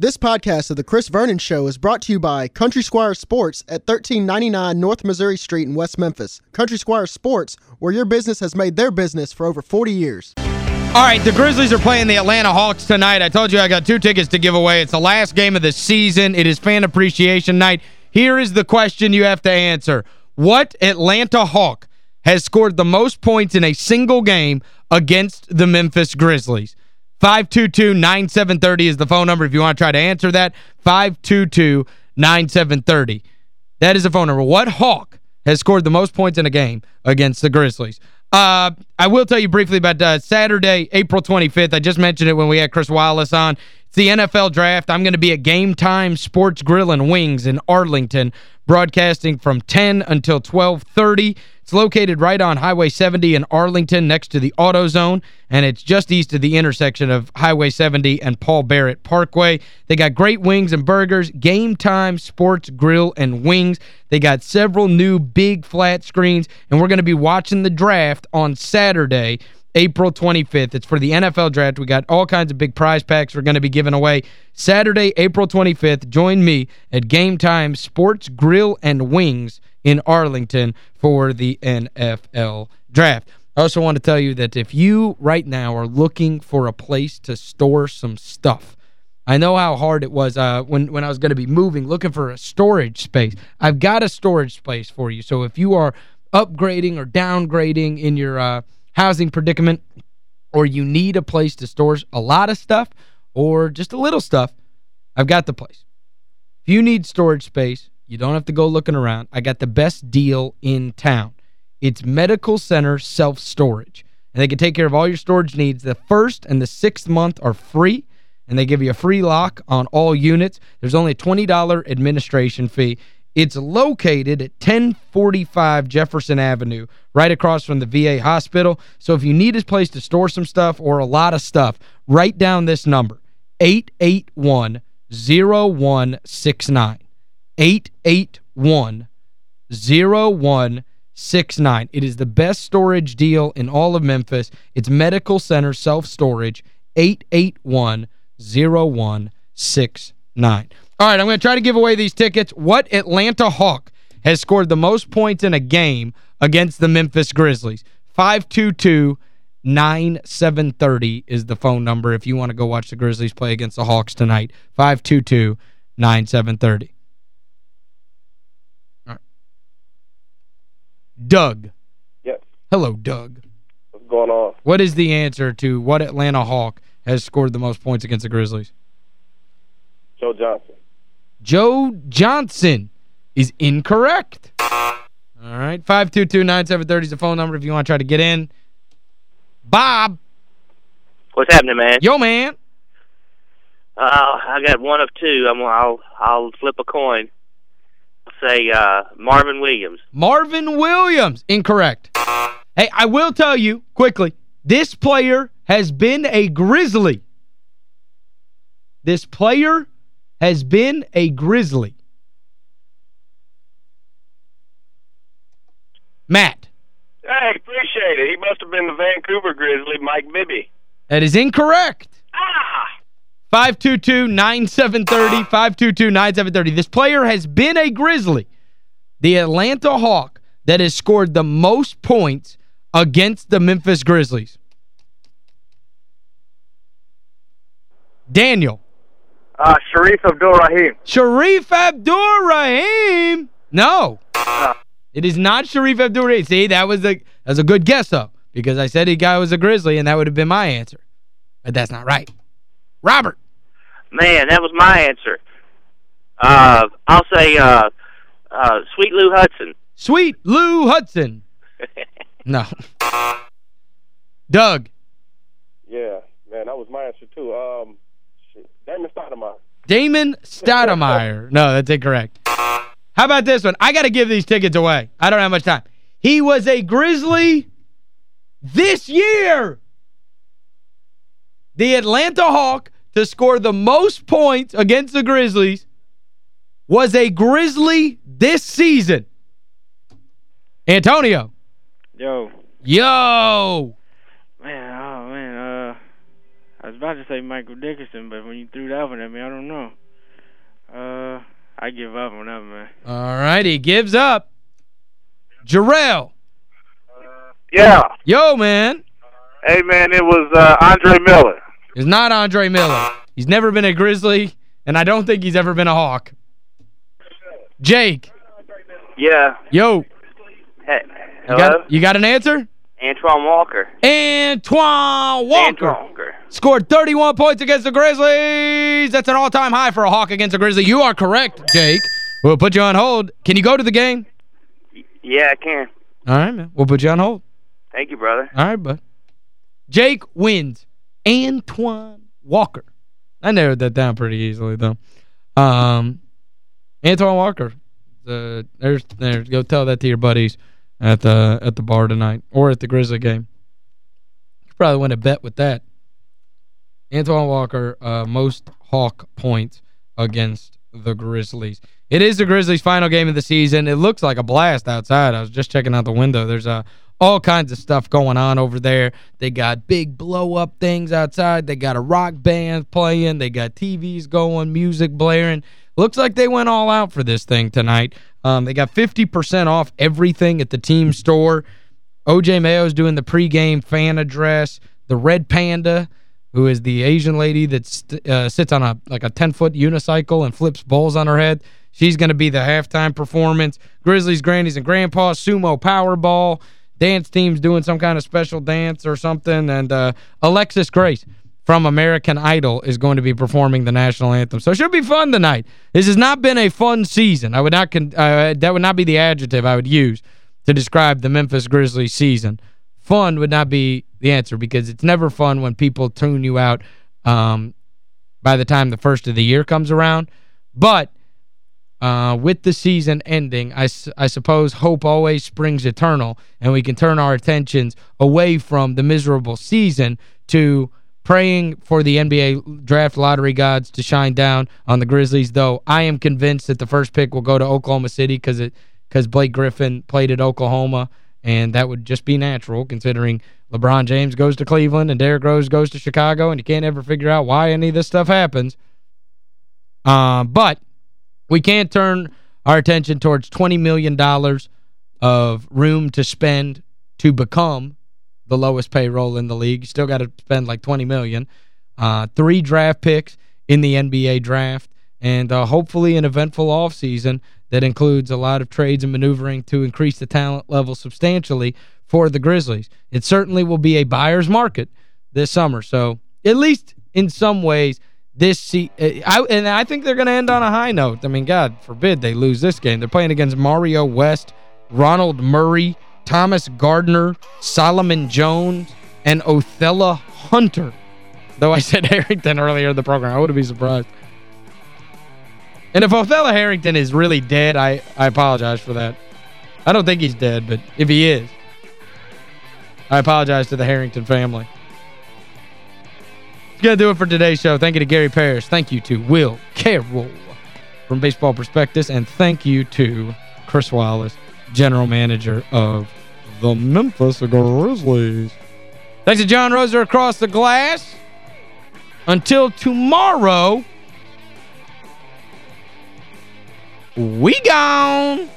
This podcast of The Chris Vernon Show is brought to you by Country Squire Sports at 1399 North Missouri Street in West Memphis. Country Squire Sports, where your business has made their business for over 40 years. All right, the Grizzlies are playing the Atlanta Hawks tonight. I told you I got two tickets to give away. It's the last game of the season. It is fan appreciation night. Here is the question you have to answer. What Atlanta Hawk has scored the most points in a single game against the Memphis Grizzlies? 522-9730 is the phone number if you want to try to answer that. 522-9730. That is the phone number. What Hawk has scored the most points in a game against the Grizzlies? Uh, I will tell you briefly about uh, Saturday, April 25th. I just mentioned it when we had Chris Wallace on. It's the NFL Draft. I'm going to be at Game Time Sports Grill and Wings in Arlington, broadcasting from 10 until 1230. It's located right on Highway 70 in Arlington next to the AutoZone, and it's just east of the intersection of Highway 70 and Paul Barrett Parkway. They got great wings and burgers, Game Time Sports Grill and Wings. They got several new big flat screens, and we're going to be watching the draft on Saturday, April 25th. It's for the NFL Draft. We got all kinds of big prize packs we're going to be giving away. Saturday, April 25th, join me at Game Time Sports Grill and Wings in Arlington for the NFL Draft. I also want to tell you that if you right now are looking for a place to store some stuff, I know how hard it was uh, when, when I was going to be moving, looking for a storage space. I've got a storage space for you. So if you are upgrading or downgrading in your uh, housing predicament or you need a place to store a lot of stuff or just a little stuff, I've got the place. If you need storage space, you don't have to go looking around. I got the best deal in town. It's Medical Center Self-Storage. And they can take care of all your storage needs. The first and the sixth month are free, and they give you a free lock on all units. There's only a $20 administration fee. It's located at 1045 Jefferson Avenue, right across from the VA hospital. So if you need a place to store some stuff or a lot of stuff, write down this number, 881-0169. 881-0169. It is the best storage deal in all of Memphis. It's Medical Center Self-Storage, 881-0169. All right, I'm going to try to give away these tickets. What Atlanta Hawk has scored the most points in a game against the Memphis Grizzlies? 522-9730 is the phone number if you want to go watch the Grizzlies play against the Hawks tonight. 522-9730. Doug. Yes. Hello, Doug. What's going on? What is the answer to what Atlanta Hawk has scored the most points against the Grizzlies? Joe Johnson. Joe Johnson is incorrect. All right, 522-9730 is the phone number if you want to try to get in. Bob. What's happening, man? Yo, man. Uh, I got one of two. I'm I'll I'll flip a coin. I'll say uh, Marvin Williams. Marvin Williams. Incorrect. Hey, I will tell you quickly, this player has been a Grizzly. This player has been a Grizzly. Matt. Hey, appreciate it. He must have been the Vancouver Grizzly, Mike Bibby. That is incorrect. Ah! 522-9730, 522-9730. This player has been a Grizzly, the Atlanta Hawk, that has scored the most points against the Memphis Grizzlies. Daniel. Uh, Shareef Abdur-Rahim. Shareef Abdur-Rahim. No. It is not Shareef Abdur-Rahim. See, that was a that was a good guess, though, because I said the guy was a Grizzly, and that would have been my answer. But that's not right. Robert. Man, that was my answer. Uh, I'll say uh, uh, Sweet Lou Hudson. Sweet Lou Hudson. no. Doug. Yeah, man, that was my answer, too. Um, shit. Damon Stoudamire. Damon Stoudamire. no, that's incorrect. How about this one? I got to give these tickets away. I don't have much time. He was a Grizzly this year. The Atlanta Hawk to score the most points against the Grizzlies was a Grizzly this season. Antonio. Yo. Yo. Man, oh man, uh I was about to say Michael Dickerson, but when you threw that one at me, I don't know. Uh, I give up on that, man. All right, he gives up. Jarrell. Yeah. Yo, man. Hey, man, it was uh, Andre Miller. It's not Andre Miller. He's never been a Grizzly, and I don't think he's ever been a Hawk. Jake. Yeah. Yo. Hey, You hello? got, you got an answer? Antoine Walker. Antoine Walker. Antoine Walker. Scored 31 points against the Grizzlies. That's an all-time high for a Hawk against a Grizzly. You are correct, Jake. We'll put you on hold. Can you go to the game? Yeah, I can. All right, man. We'll put you on hold. Thank you, brother. All right, bud. Jake wins. Antoine Walker. I narrowed that down pretty easily, though. Um, Antoine Walker. Uh, there's, there's, go tell that to your buddies at the at the bar tonight or at the Grizzly game. You probably win a bet with that. Antoine Walker, uh, most Hawk points against the Grizzlies. It is the Grizzlies' final game of the season. It looks like a blast outside. I was just checking out the window. There's uh, all kinds of stuff going on over there. They got big blow-up things outside. They got a rock band playing. They got TVs going, music blaring. Looks like they went all out for this thing tonight. Um, they got 50% off everything at the team store. OJ Mayo's doing the pregame fan address. The Red Panda, who is the Asian lady that uh, sits on a like a 10-foot unicycle and flips bowls on her head, she's going to be the halftime performance. Grizzlies, Grannies, and Grandpas, Sumo Powerball. Dance team's doing some kind of special dance or something. And uh, Alexis Grace from American Idol is going to be performing the national anthem. So it should be fun tonight. This has not been a fun season. I would not uh, that would not be the adjective I would use to describe the Memphis Grizzlies season. Fun would not be the answer because it's never fun when people tune you out um, by the time the first of the year comes around. But uh, with the season ending, I, I suppose hope always springs eternal, and we can turn our attentions away from the miserable season to praying for the NBA draft lottery gods to shine down on the Grizzlies, though I am convinced that the first pick will go to Oklahoma City because it because Blake Griffin played at Oklahoma, and that would just be natural considering LeBron James goes to Cleveland and Derrick Rose goes to Chicago, and you can't ever figure out why any of this stuff happens. Uh, but we can't turn our attention towards $20 million of room to spend to become the lowest payroll in the league. You still got to spend like 20 million. Uh, three draft picks in the NBA draft, and uh, hopefully an eventful offseason that includes a lot of trades and maneuvering to increase the talent level substantially for the Grizzlies. It certainly will be a buyer's market this summer. So at least in some ways, this se uh, I, and I think they're going to end on a high note. I mean, God forbid they lose this game. They're playing against Mario West, Ronald Murray, Thomas Gardner, Solomon Jones, and Othello Hunter. Though I said Harrington earlier in the program, I wouldn't be surprised. And if Othella Harrington is really dead, I, I apologize for that. I don't think he's dead, but if he is, I apologize to the Harrington family. That's going to do it for today's show. Thank you to Gary Parrish. Thank you to Will Carroll from Baseball Prospectus. And thank you to Chris Wallace, General Manager of the Memphis Grizzlies. Thanks to John Roser across the glass. Until tomorrow, we gone.